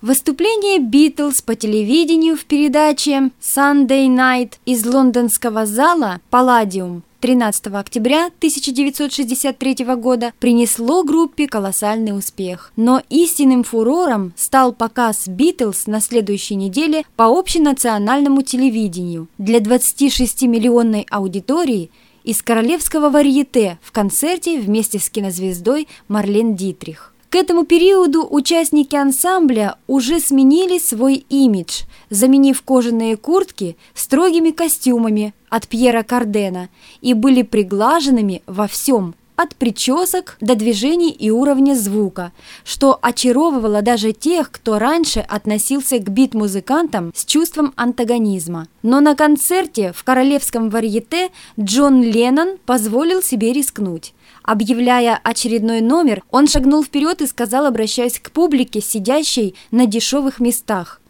Выступление Битлз по телевидению в передаче Sunday Night из лондонского зала Palladium 13 октября 1963 года принесло группе колоссальный успех. Но истинным фурором стал показ «Битлз» на следующей неделе по общенациональному телевидению. Для 26-миллионной аудитории из королевского варьете в концерте вместе с кинозвездой Марлен Дитрих. К этому периоду участники ансамбля уже сменили свой имидж, заменив кожаные куртки строгими костюмами от Пьера Кардена и были приглаженными во всем, от причесок до движений и уровня звука, что очаровывало даже тех, кто раньше относился к бит-музыкантам с чувством антагонизма. Но на концерте в королевском варьете Джон Леннон позволил себе рискнуть. Объявляя очередной номер, он шагнул вперед и сказал, обращаясь к публике, сидящей на дешевых местах.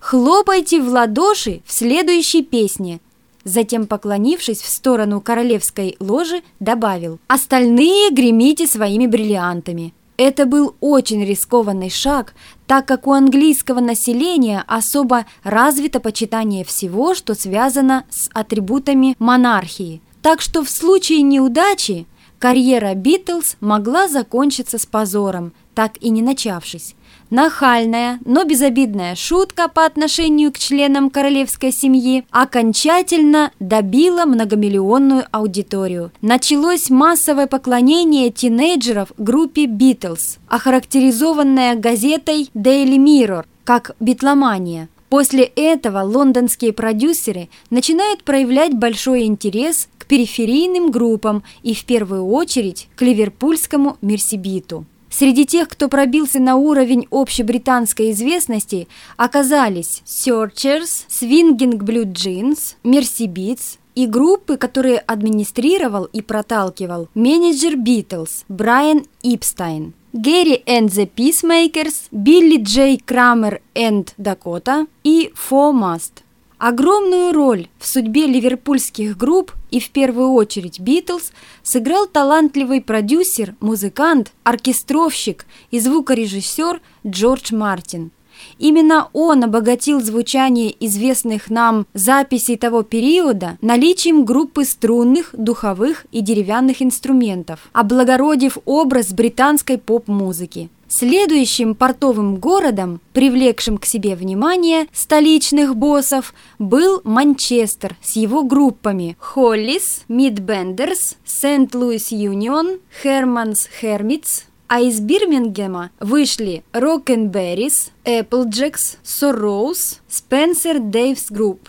«Хлопайте в ладоши в следующей песне!» Затем, поклонившись в сторону королевской ложи, добавил «Остальные гремите своими бриллиантами». Это был очень рискованный шаг, так как у английского населения особо развито почитание всего, что связано с атрибутами монархии. Так что в случае неудачи Карьера Битлз могла закончиться с позором, так и не начавшись. Нахальная, но безобидная шутка по отношению к членам королевской семьи окончательно добила многомиллионную аудиторию. Началось массовое поклонение тинейджеров группе Битлз, охарактеризованное газетой Daily Mirror как битломания – После этого лондонские продюсеры начинают проявлять большой интерес к периферийным группам и в первую очередь к ливерпульскому Мерсибиту. Среди тех, кто пробился на уровень общебританской известности, оказались Searchers, Swinging Blue Jeans, Mercy Beats и группы, которые администрировал и проталкивал менеджер Битлз Брайан Ипстайн. Гэри and the Peacemakers, Билли Джей Крамер and Дакота и Фо Маст. Огромную роль в судьбе ливерпульских групп и в первую очередь Битлз сыграл талантливый продюсер, музыкант, оркестровщик и звукорежиссер Джордж Мартин. Именно он обогатил звучание известных нам записей того периода наличием группы струнных, духовых и деревянных инструментов, облагородив образ британской поп-музыки. Следующим портовым городом, привлекшим к себе внимание столичных боссов, был Манчестер с его группами Hollies, Mindbenders, St. Louis Union, Herman's Hermits, а из Бирмингема вышли Rockin' Berries, Applejacks, Sorrows, Spencer Davis Group.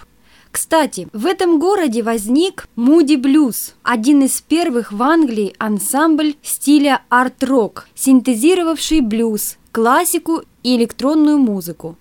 Кстати, в этом городе возник Муди Блюз, один из первых в Англии ансамбль стиля арт-рок, синтезировавший блюз, классику и электронную музыку.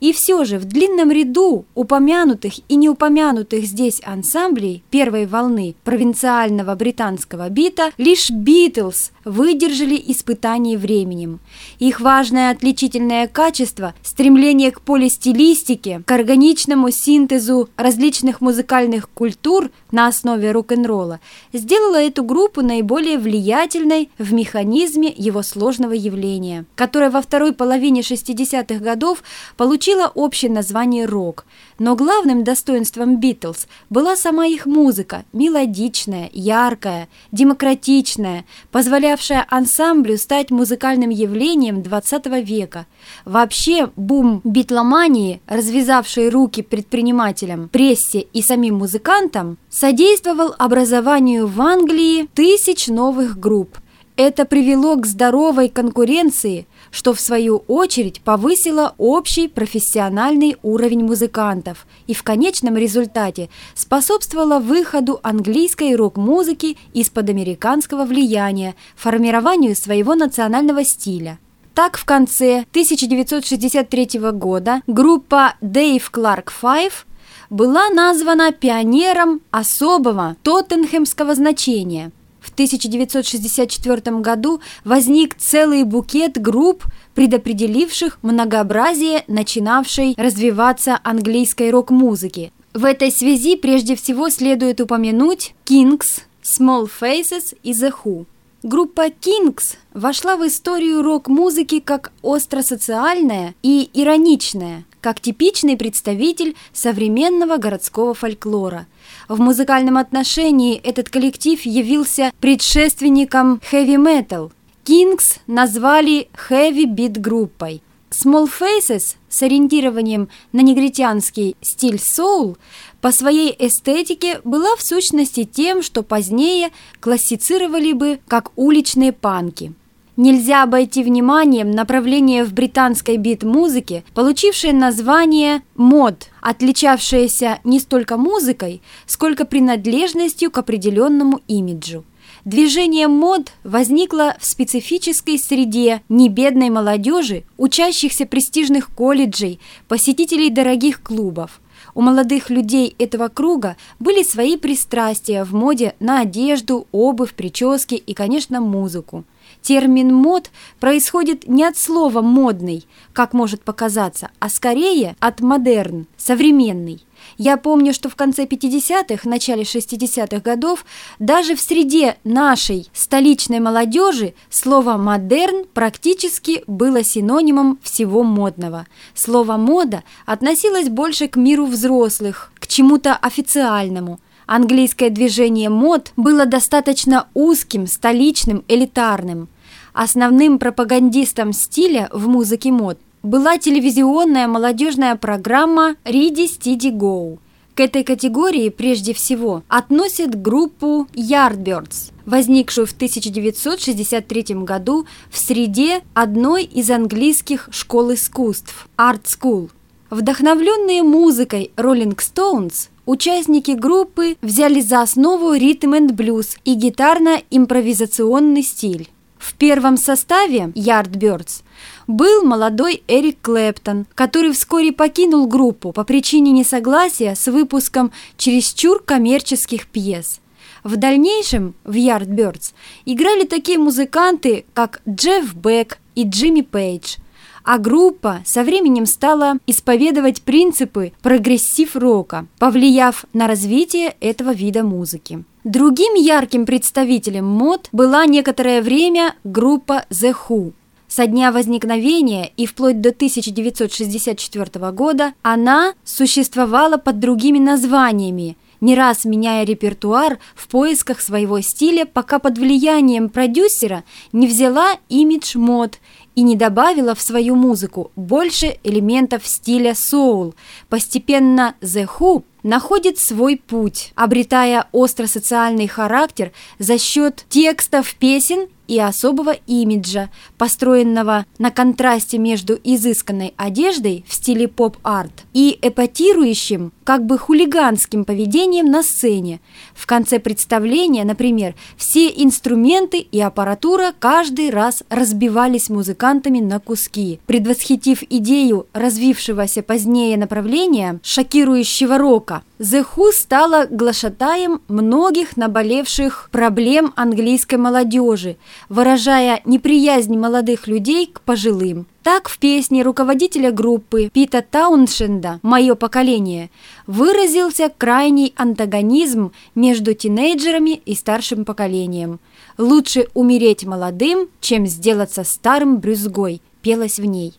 И все же в длинном ряду упомянутых и неупомянутых здесь ансамблей первой волны провинциального британского бита лишь Битлз выдержали испытание временем. Их важное отличительное качество – стремление к полистилистике, к органичному синтезу различных музыкальных культур на основе рок-н-ролла – сделало эту группу наиболее влиятельной в механизме его сложного явления, которое во второй половине 60-х годов получила общее название рок, но главным достоинством Битлз была сама их музыка, мелодичная, яркая, демократичная, позволявшая ансамблю стать музыкальным явлением 20 века. Вообще, бум битломании, развязавший руки предпринимателям, прессе и самим музыкантам, содействовал образованию в Англии тысяч новых групп. Это привело к здоровой конкуренции – что в свою очередь повысило общий профессиональный уровень музыкантов и в конечном результате способствовало выходу английской рок-музыки из-под американского влияния, формированию своего национального стиля. Так, в конце 1963 года группа Dave Clark Five была названа пионером особого тоттенхемского значения – в 1964 году возник целый букет групп, предопределивших многообразие начинавшей развиваться английской рок-музыки. В этой связи прежде всего следует упомянуть Kings, Small Faces и The Who. Группа Kings вошла в историю рок-музыки как остросоциальная и ироничная, как типичный представитель современного городского фольклора. В музыкальном отношении этот коллектив явился предшественником хэви-метал. Kings назвали хэви-бит группой. Small Faces с ориентированием на негритянский стиль соул по своей эстетике была в сущности тем, что позднее классицировали бы как уличные панки. Нельзя обойти вниманием направление в британской бит-музыке, получившее название мод, отличавшееся не столько музыкой, сколько принадлежностью к определенному имиджу. Движение мод возникло в специфической среде небедной молодежи, учащихся престижных колледжей, посетителей дорогих клубов. У молодых людей этого круга были свои пристрастия в моде на одежду, обувь, прически и, конечно, музыку. Термин «мод» происходит не от слова «модный», как может показаться, а скорее от «модерн», «современный». Я помню, что в конце 50-х, начале 60-х годов даже в среде нашей столичной молодежи слово «модерн» практически было синонимом всего модного. Слово «мода» относилось больше к миру взрослых, к чему-то официальному. Английское движение мод было достаточно узким, столичным, элитарным. Основным пропагандистом стиля в музыке мод была телевизионная молодежная программа «Риди Стиди Гоу». К этой категории прежде всего относят группу Yardbirds, возникшую в 1963 году в среде одной из английских школ искусств – Art School. Вдохновленные музыкой Rolling Stones, участники группы взяли за основу ритм энд блюз и гитарно-импровизационный стиль. В первом составе Yardbirds был молодой Эрик Клэптон, который вскоре покинул группу по причине несогласия с выпуском чересчур коммерческих пьес. В дальнейшем в Yardbirds играли такие музыканты, как Джефф Бек и Джимми Пейдж, а группа со временем стала исповедовать принципы прогрессив-рока, повлияв на развитие этого вида музыки. Другим ярким представителем мод была некоторое время группа The Who. Со дня возникновения и вплоть до 1964 года она существовала под другими названиями, не раз меняя репертуар в поисках своего стиля, пока под влиянием продюсера не взяла имидж мод и не добавила в свою музыку больше элементов стиля соул. Постепенно The Who находит свой путь, обретая остро-социальный характер за счет текстов песен и особого имиджа, построенного на контрасте между изысканной одеждой в стиле поп-арт и эпатирующим, как бы хулиганским поведением на сцене. В конце представления, например, все инструменты и аппаратура каждый раз разбивались музыкантами на куски, предвосхитив идею развившегося позднее направления шокирующего рока. The Who стала глашатаем многих наболевших проблем английской молодежи, выражая неприязнь молодых людей к пожилым. Так в песне руководителя группы Пита Тауншенда «Мое поколение» выразился крайний антагонизм между тинейджерами и старшим поколением. «Лучше умереть молодым, чем сделаться старым брюзгой», пелось в ней.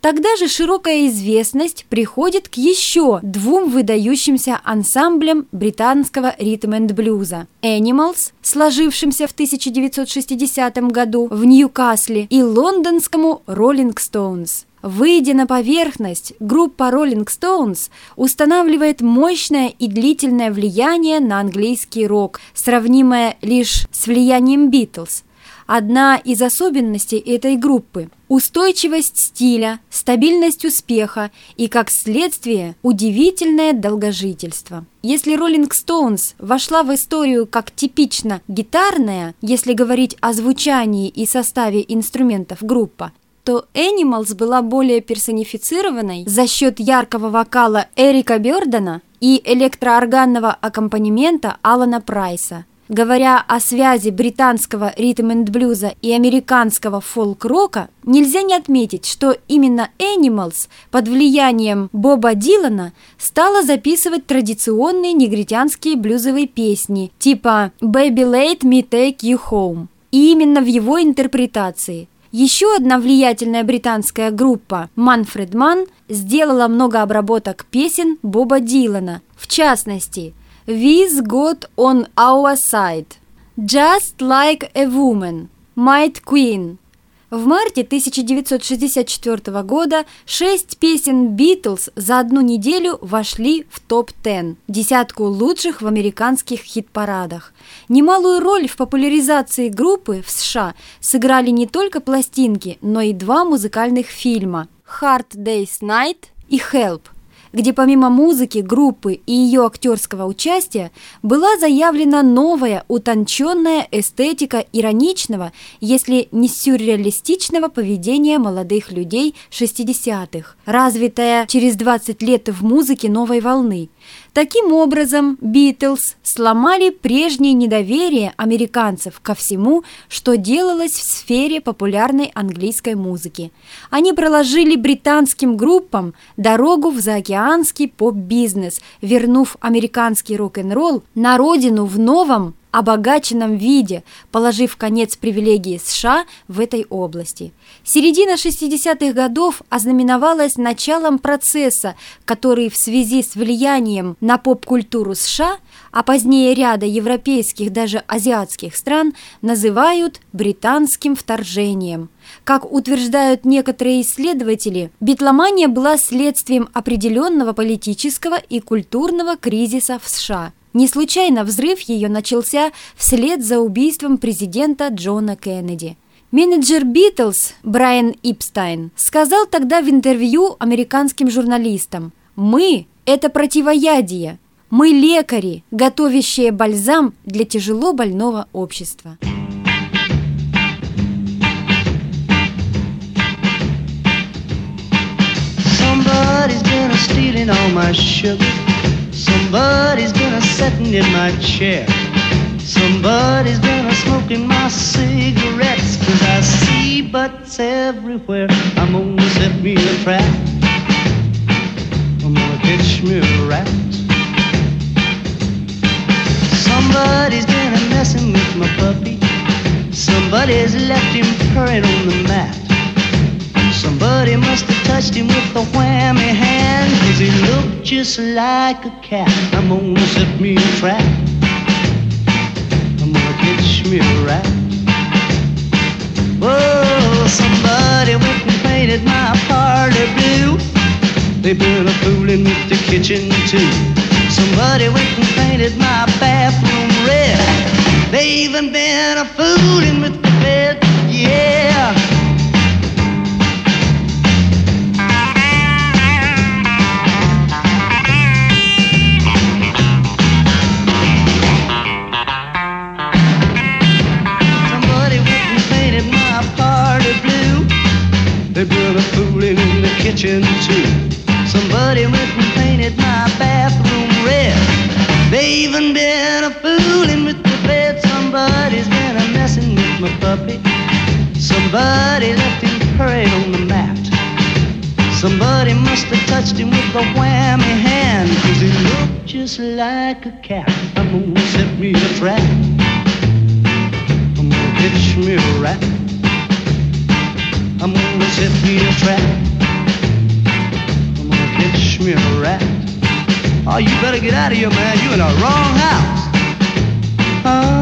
Тогда же широкая известность приходит к еще двум выдающимся ансамблям британского ритм-энд-блюза «Animals», сложившимся в 1960 году в Ньюкасле, и лондонскому «Rolling Stones». Выйдя на поверхность, группа Rolling Stones устанавливает мощное и длительное влияние на английский рок, сравнимое лишь с влиянием Битлз. Одна из особенностей этой группы – устойчивость стиля, стабильность успеха и, как следствие, удивительное долгожительство. Если Rolling Stones вошла в историю как типично гитарная, если говорить о звучании и составе инструментов группа, то Animals была более персонифицированной за счет яркого вокала Эрика Бёрдена и электроорганного аккомпанемента Алана Прайса – Говоря о связи британского ритм-энд-блюза и американского фолк-рока, нельзя не отметить, что именно Animals под влиянием Боба Дилана стала записывать традиционные негритянские блюзовые песни типа «Baby Let Me Take You Home». и именно в его интерпретации. Еще одна влиятельная британская группа Манфред Манн сделала много обработок песен Боба Дилана, в частности «With God on Our Side», «Just Like a Woman», «Might Queen», в марте 1964 года шесть песен «Битлз» за одну неделю вошли в топ-10, десятку лучших в американских хит-парадах. Немалую роль в популяризации группы в США сыграли не только пластинки, но и два музыкальных фильма «Hard Day's Night» и «Help», где помимо музыки, группы и ее актерского участия была заявлена новая утонченная эстетика ироничного, если не сюрреалистичного поведения молодых людей 60-х, развитая через 20 лет в музыке новой волны. Таким образом, Битлз сломали прежнее недоверие американцев ко всему, что делалось в сфере популярной английской музыки. Они проложили британским группам дорогу в заокеанский поп-бизнес, вернув американский рок-н-ролл на родину в новом, обогаченном виде, положив конец привилегии США в этой области. Середина 60-х годов ознаменовалась началом процесса, который в связи с влиянием на поп-культуру США, а позднее ряда европейских, даже азиатских стран, называют британским вторжением. Как утверждают некоторые исследователи, битломания была следствием определенного политического и культурного кризиса в США – не случайно взрыв ее начался вслед за убийством президента Джона Кеннеди. Менеджер Битлз Брайан Ипстайн сказал тогда в интервью американским журналистам «Мы – это противоядие, мы лекари, готовящие бальзам для тяжело больного общества». Somebody's sitting in my chair. Somebody's been smoking my cigarettes. Cause I see butts everywhere. I'm gonna set me a trap. I'm gonna catch me a rat. Somebody's been messing with my puppy. Somebody's left him purring on the mat. Somebody must have touched him with a whammy hand. Cause he looked just like a cat. I'm gonna set me a trap I'm gonna catch me a rat Whoa, somebody went and painted my parlor blue. They've been a fooling with the kitchen too. Somebody went and painted my bathroom red. They even been a fooling with kitchen too. Somebody went and painted my bathroom red. They even been a fooling with the bed. Somebody's been a messing with my puppy. Somebody left him praying on the mat. Somebody must have touched him with a whammy hand. Cause he looked just like a cat. I'm gonna set me a trap. I'm gonna catch me a rat. I'm gonna set me a trap me a rat. Oh, you better get out of here, man. You're in the wrong house. Oh.